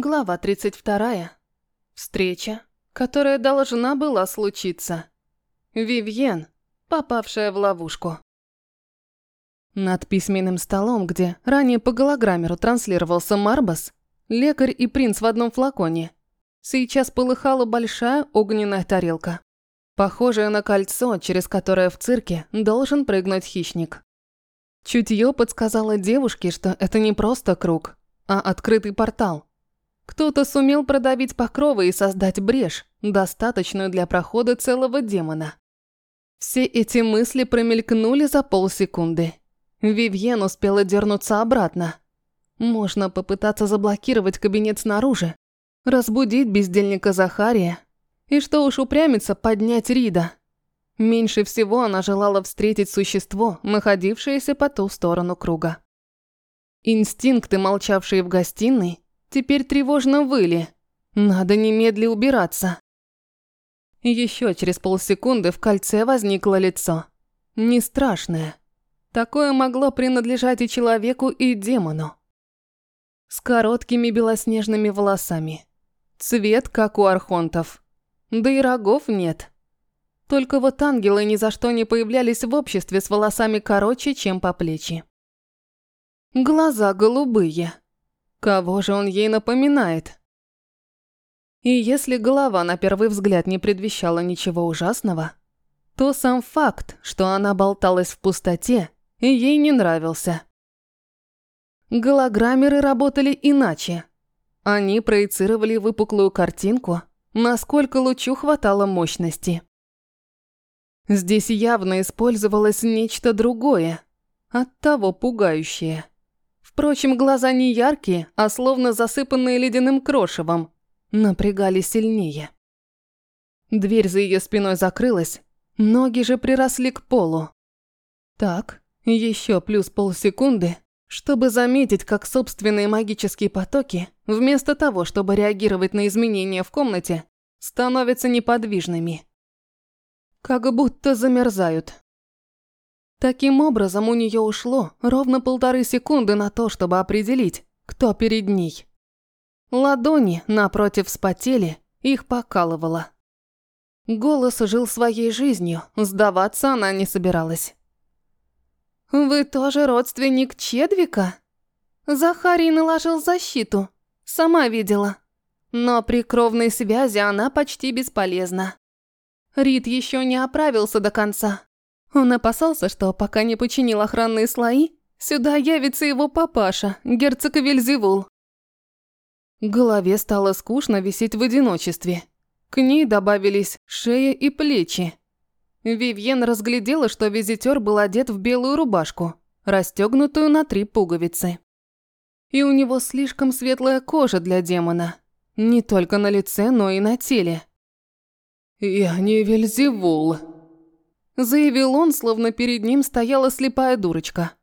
Глава 32. Встреча, которая должна была случиться. Вивьен, попавшая в ловушку. Над письменным столом, где ранее по голограммеру транслировался Марбас, лекарь и принц в одном флаконе, сейчас полыхала большая огненная тарелка, похожая на кольцо, через которое в цирке должен прыгнуть хищник. Чутье подсказало девушке, что это не просто круг, а открытый портал. Кто-то сумел продавить покровы и создать брешь, достаточную для прохода целого демона. Все эти мысли промелькнули за полсекунды. Вивьен успела дернуться обратно. Можно попытаться заблокировать кабинет снаружи, разбудить бездельника Захария и, что уж упрямиться, поднять Рида. Меньше всего она желала встретить существо, находившееся по ту сторону круга. Инстинкты, молчавшие в гостиной, теперь тревожно выли. Надо немедля убираться. Еще через полсекунды в кольце возникло лицо. Не страшное. Такое могло принадлежать и человеку, и демону. С короткими белоснежными волосами. Цвет, как у архонтов. Да и рогов нет. Только вот ангелы ни за что не появлялись в обществе с волосами короче, чем по плечи. Глаза голубые. Кого же он ей напоминает? И если голова на первый взгляд не предвещала ничего ужасного, то сам факт, что она болталась в пустоте, ей не нравился. Голограммеры работали иначе. Они проецировали выпуклую картинку, насколько лучу хватало мощности. Здесь явно использовалось нечто другое, оттого пугающее. Впрочем, глаза не яркие, а словно засыпанные ледяным крошевом, напрягали сильнее. Дверь за ее спиной закрылась, ноги же приросли к полу. Так, еще плюс полсекунды, чтобы заметить, как собственные магические потоки, вместо того, чтобы реагировать на изменения в комнате, становятся неподвижными. Как будто замерзают. Таким образом, у нее ушло ровно полторы секунды на то, чтобы определить, кто перед ней. Ладони, напротив, вспотели, их покалывало. Голос жил своей жизнью, сдаваться она не собиралась. «Вы тоже родственник Чедвика?» Захарий наложил защиту, сама видела. Но при кровной связи она почти бесполезна. Рид еще не оправился до конца, он опасался, что пока не починил охранные слои, сюда явится его папаша, герцог Вельзевул. Голове стало скучно висеть в одиночестве. К ней добавились шея и плечи. Вивьен разглядела, что визитер был одет в белую рубашку, расстегнутую на три пуговицы. И у него слишком светлая кожа для демона. Не только на лице, но и на теле. «Я не Вельзевул», Заявил он, словно перед ним стояла слепая дурочка.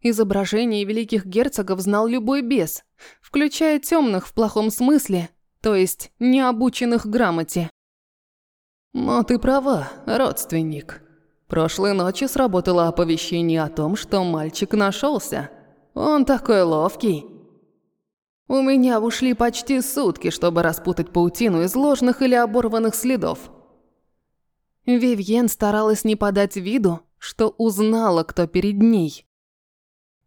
Изображение великих герцогов знал любой бес, включая темных в плохом смысле, то есть необученных грамоте. «Но ты права, родственник. Прошлой ночью сработало оповещение о том, что мальчик нашелся. Он такой ловкий. У меня ушли почти сутки, чтобы распутать паутину из ложных или оборванных следов. Вивьен старалась не подать виду, что узнала, кто перед ней.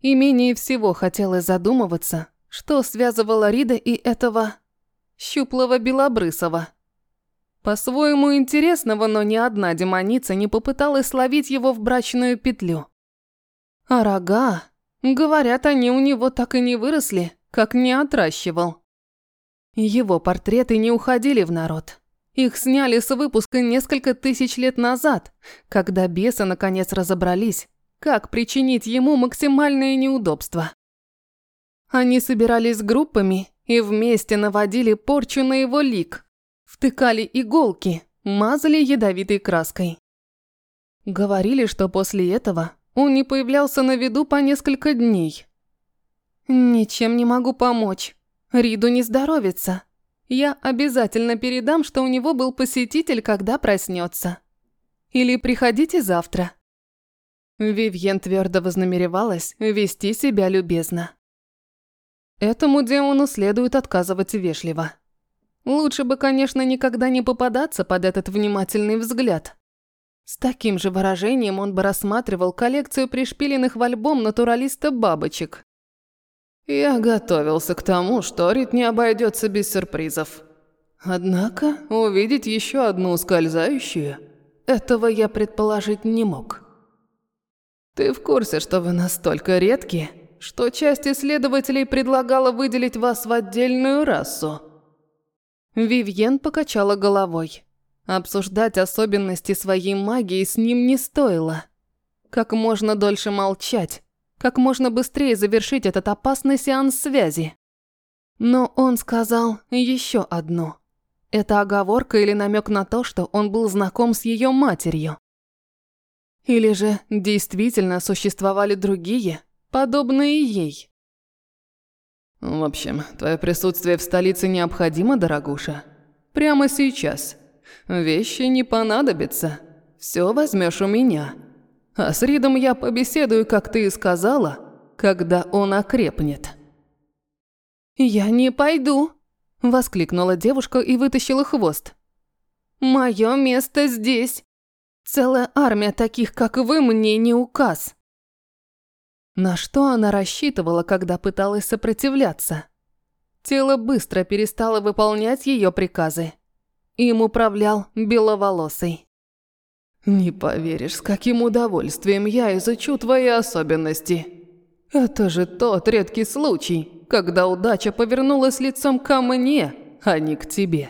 И менее всего хотелось задумываться, что связывало Рида и этого щуплого белобрысого. По-своему интересного, но ни одна демоница не попыталась словить его в брачную петлю. А рога, говорят, они у него так и не выросли, как не отращивал. Его портреты не уходили в народ. Их сняли с выпуска несколько тысяч лет назад, когда бесы наконец разобрались, как причинить ему максимальное неудобство. Они собирались группами и вместе наводили порчу на его лик, втыкали иголки, мазали ядовитой краской. Говорили, что после этого он не появлялся на виду по несколько дней. «Ничем не могу помочь. Риду не здоровится», я обязательно передам, что у него был посетитель, когда проснется. Или приходите завтра. Вивьен твердо вознамеревалась вести себя любезно. Этому демону следует отказывать вежливо. Лучше бы, конечно, никогда не попадаться под этот внимательный взгляд. С таким же выражением он бы рассматривал коллекцию пришпиленных в альбом натуралиста бабочек. Я готовился к тому, что Рит не обойдется без сюрпризов. Однако увидеть еще одну ускользающую, этого я предположить не мог. Ты в курсе, что вы настолько редкие, что часть исследователей предлагала выделить вас в отдельную расу? Вивьен покачала головой. Обсуждать особенности своей магии с ним не стоило. Как можно дольше молчать, как можно быстрее завершить этот опасный сеанс связи. Но он сказал еще одно. Это оговорка или намек на то, что он был знаком с ее матерью? Или же действительно существовали другие, подобные ей? В общем, твое присутствие в столице необходимо, дорогуша. Прямо сейчас. Вещи не понадобятся. Все возьмешь у меня. А с Ридом я побеседую, как ты и сказала, когда он окрепнет. Я не пойду, воскликнула девушка и вытащила хвост. Мое место здесь. Целая армия таких, как вы, мне не указ. На что она рассчитывала, когда пыталась сопротивляться? Тело быстро перестало выполнять ее приказы. Им управлял беловолосый. «Не поверишь, с каким удовольствием я изучу твои особенности. Это же тот редкий случай, когда удача повернулась лицом ко мне, а не к тебе.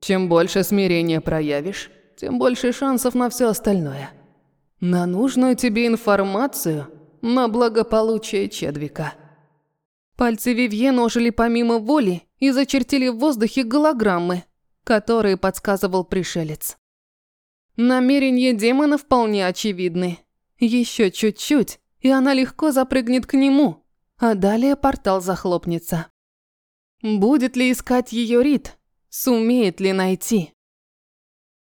Чем больше смирения проявишь, тем больше шансов на все остальное. На нужную тебе информацию – на благополучие Чедвика. Пальцы Вивьен ожили помимо воли и зачертили в воздухе голограммы, которые подсказывал пришелец. Намерения демона вполне очевидны. Еще чуть-чуть, и она легко запрыгнет к нему, а далее портал захлопнется. Будет ли искать ее Рит? Сумеет ли найти?